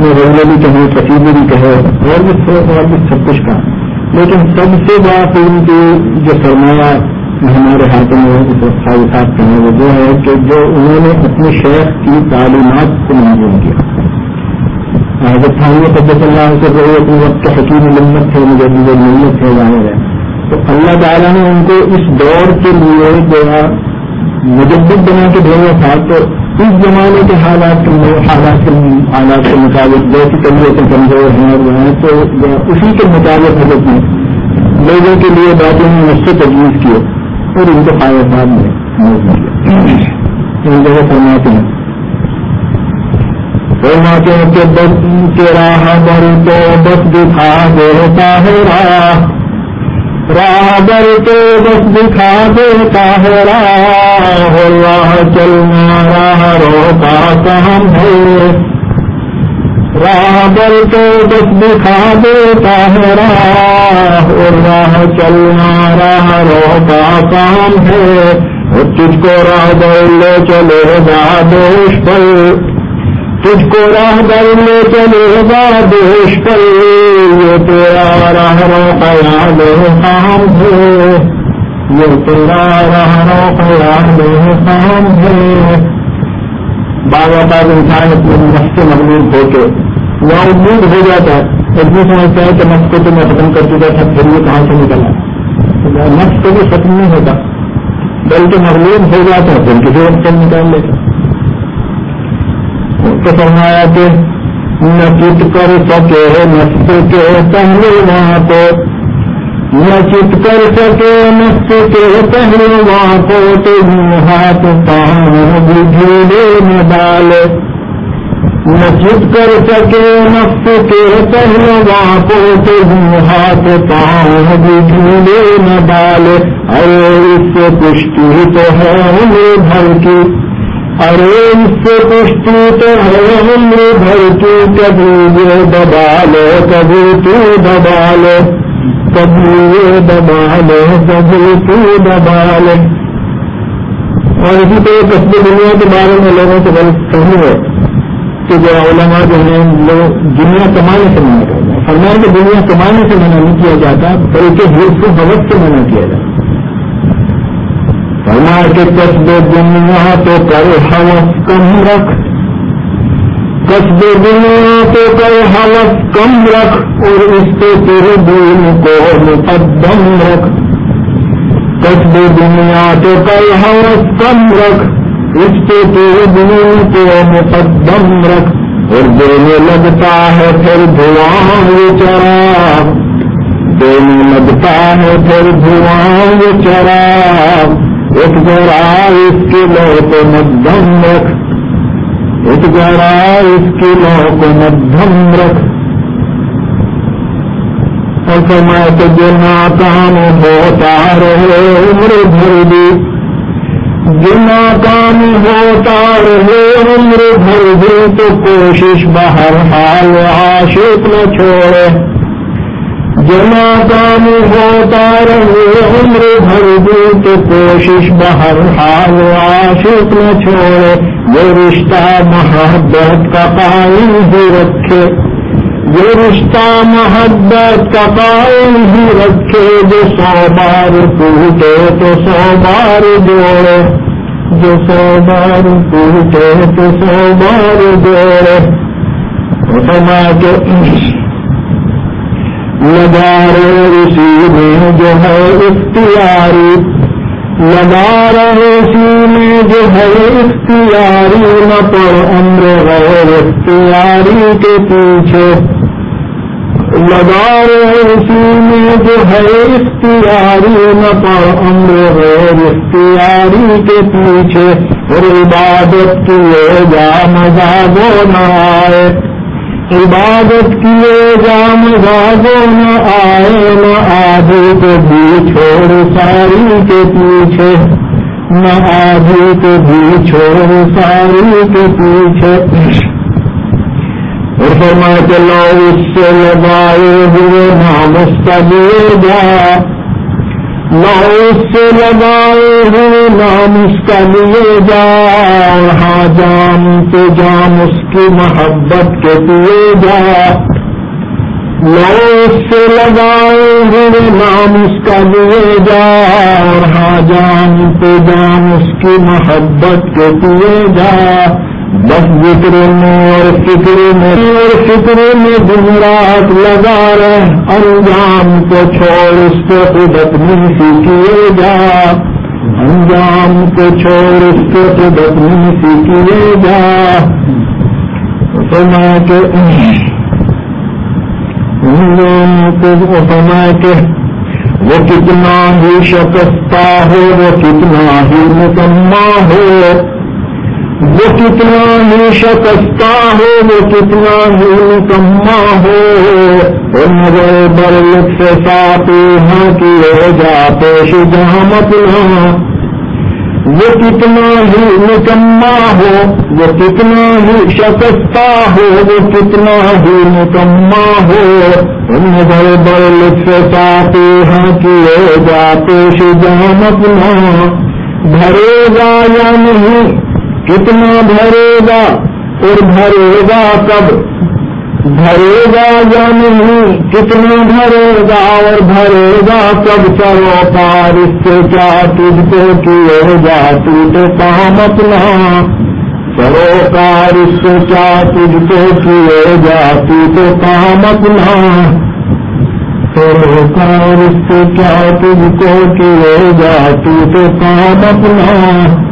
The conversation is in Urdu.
میں ریگولرلی کہیں کثیرے بھی کہے اور بھی اور بھی سب کچھ کہا لیکن سب سے بڑا ان کی جو سرمایہ ہمارے ہاتھوں میں خواہشات کہیں وہ جو ہے کہ جو انہوں نے اپنے شہر کی تعلیمات کو منظور کیا۔ حضرت خان قدس اللہ سے وہ اپنے وقت کے حکیم ملت تھے، مجھے ملت تھے ظاہر ہے تو اللہ تعالیٰ نے ان کو اس دور کے لیے جو مجدد بنا کے بھیجا تھا، تو اس زمانے کے حالات کے حالات کے حالات کے مطابق جیسی طریقے سے کمزور ہیں اور ہیں، تو اسی کے مطابق حضرت نے لوگوں کے لیے باتیں مجھ سے تجویز کیے اور ان کے فائدہ میں ان جگہ فرماتے ہیں۔ فرماتے ہیں کہ بس کے راہ بڑی تو بس دکھا دیتا ہے راہ۔ راہ تو بس دکھا دیتا ہے راہ راہ چلنا راہ روتا کہاں ہے۔ راہ تو بس دکھا دیتا ہے راہ راہ چلنا راہ روتا کام ہے۔ تجھ کو راہ بر لے، چلے گا دوش پر۔ تجھ کو راہ در میں چلے گا دیش پر یہ تیرا راہ رو خیال خام ہے۔ یہ تیرا راہ رو خیال خام ہے۔ بعض اوقات انسان اپنے نفس سے مغلوب ہو کے وہ امید ہو جاتا ہے۔ ایک بھی سمجھتا ہے کہ نفس کو تو میں ختم کر چکا تھا، پھر یہ کہاں سے نکلا؟ نفس کو بھی ختم نہیں ہوتا، بلکہ مغلوب ہو جاتا ہے، پھر کسی وقت نکال لیتا تو فرمایا کہ نہ چت کر سکے نفس کے پہلے کو، نہ چت کر سکے نفس کے پہلے کو تم ہاتھ پاؤں بھی جھولے نہ ڈالے نہ چت کر سکے نفس کے پہلے کو تم ہاتھ پاؤں بھی جھولے نہ ڈالے ارے اس سے پشتی تو ہے بھر کی۔ ارے سے پشتی تو ہے عمر بھر کی کبھی یہ دبا لو کبھی تو دبا لو کبھی یہ دبا لو کبھی تو دبا لو اور اسی طرح کسبے دنیا کے بارے میں لوگوں سے بہت کہوں ہے کہ جو علماء جو ہیں لوگ دنیا کمانے سے منع کرتے ہیں فرمائے کہ دنیا کمانے سے منع نہیں کیا جاتا بلکہ ہر سے بہت سے منع کیا جاتا فرما کے قصبے دنیا تو کر حوث کم رکھ۔ قصبے دنیا تو کر حوث کم رکھ اور اس پہ تیرے دین کو مقدم رکھ۔ قصبے دنیا تو کر حوث کم رکھ، اس پہ تیرے دین کو مقدم رکھ۔ اور دینے لگتا ہے پھر دھواں یہ چرا۔ دینے لگتا ہے پھر دھواں چرا۔ ایک ذرا اس کی لو کو مدھم رکھ۔ ایک ذرا اس کی لو کو مدھم رکھ۔ اور فرمایا تو جو ناکام ہوتا رہے، عمر بھر دی جو ناکام ہوتا رہے، عمر بھر دی تو کوشش بہر حال عاشق نہ چھوڑے۔ جنا کام ہوتا رہے، عمر بھر دے تو کوشش بہر حال عاشق نہ چھوڑے۔ یہ رشتہ محبت کا قائم ہی رکھے۔ یہ رشتہ محبت کا قائم ہی رکھے۔ جو سو بار ٹوٹے تو سو بار جوڑے۔ جو سو بار ٹوٹے تو سو بار جوڑے۔ سما کے لگا رہے اسی میں جو ہے اختیاری لگا رہے اسی میں جو ہے اختیاری، نہ پر امر غیر اختیاری کے پیچھے۔ لگا رہے اسی میں جو ہے اختیاری، نہ پر امر غیر اختیاری کے پیچھے۔ اور عبادت کیے جا مزہ وہ نہ آئے عبادت کیے جام گاگو نہ آئے، نہ آدھی کو بھی چھوڑ ساری کے پیچھے۔ نہ آدھی کو بھی چھوڑ ساری کے پیچھے۔ فرما چلو اس سے لگائے ہوئے نام اس کا دے گا۔ نہ اس سے لگائے ہوئے نام اس کا لیے جا۔ ہاں جام تو جام اس کی محبت کے پیے جا۔ نہ اس سے لگائے ہوئے نام اس کا لیے جا۔ ہاں جام تو جام اس کی محبت کے پیے جا۔ بس ذکر میں فکر میں اور فکر میں دن رات لگا رہے، انجام کو چھوڑ اس کو خود اپنی سی کیے جا۔ انجام کو چھوڑ اس کو خود اپنی سی کیے جا۔ سنا کے سنا کے۔ وہ کتنا ہی شکستہ ہو، وہ کتنا ہی مکمہ ہو۔ وہ کتنا ہی شکستہ ہو، وہ کتنا ہی نکما ہو۔ نظر بر لطف ساتھی ہاں کیے جا، پیش جہاں وہ کتنا ہی نکما ہو، وہ کتنا ہی شکستہ ہو، وہ کتنا ہی نکما ہو۔ نظر بر لطف ساتھی ہاں کیے جا، پیش جہاں متنا بھرے گا یا نہیں کتنا بھرے گا اور بھرے گا کب؟ بھرے گا یا نہیں کتنا بھرے گا اور بھرے گا کب؟ چلو پار اس سے کیا تجھ کو کیے جا تو کام اپنا؟ چلو کار اس سے کیا تجھ کو کیے جا تو کام اپنا؟ چلو کار اس سے کیا تجھ کو کیے جا تو کام اپنا؟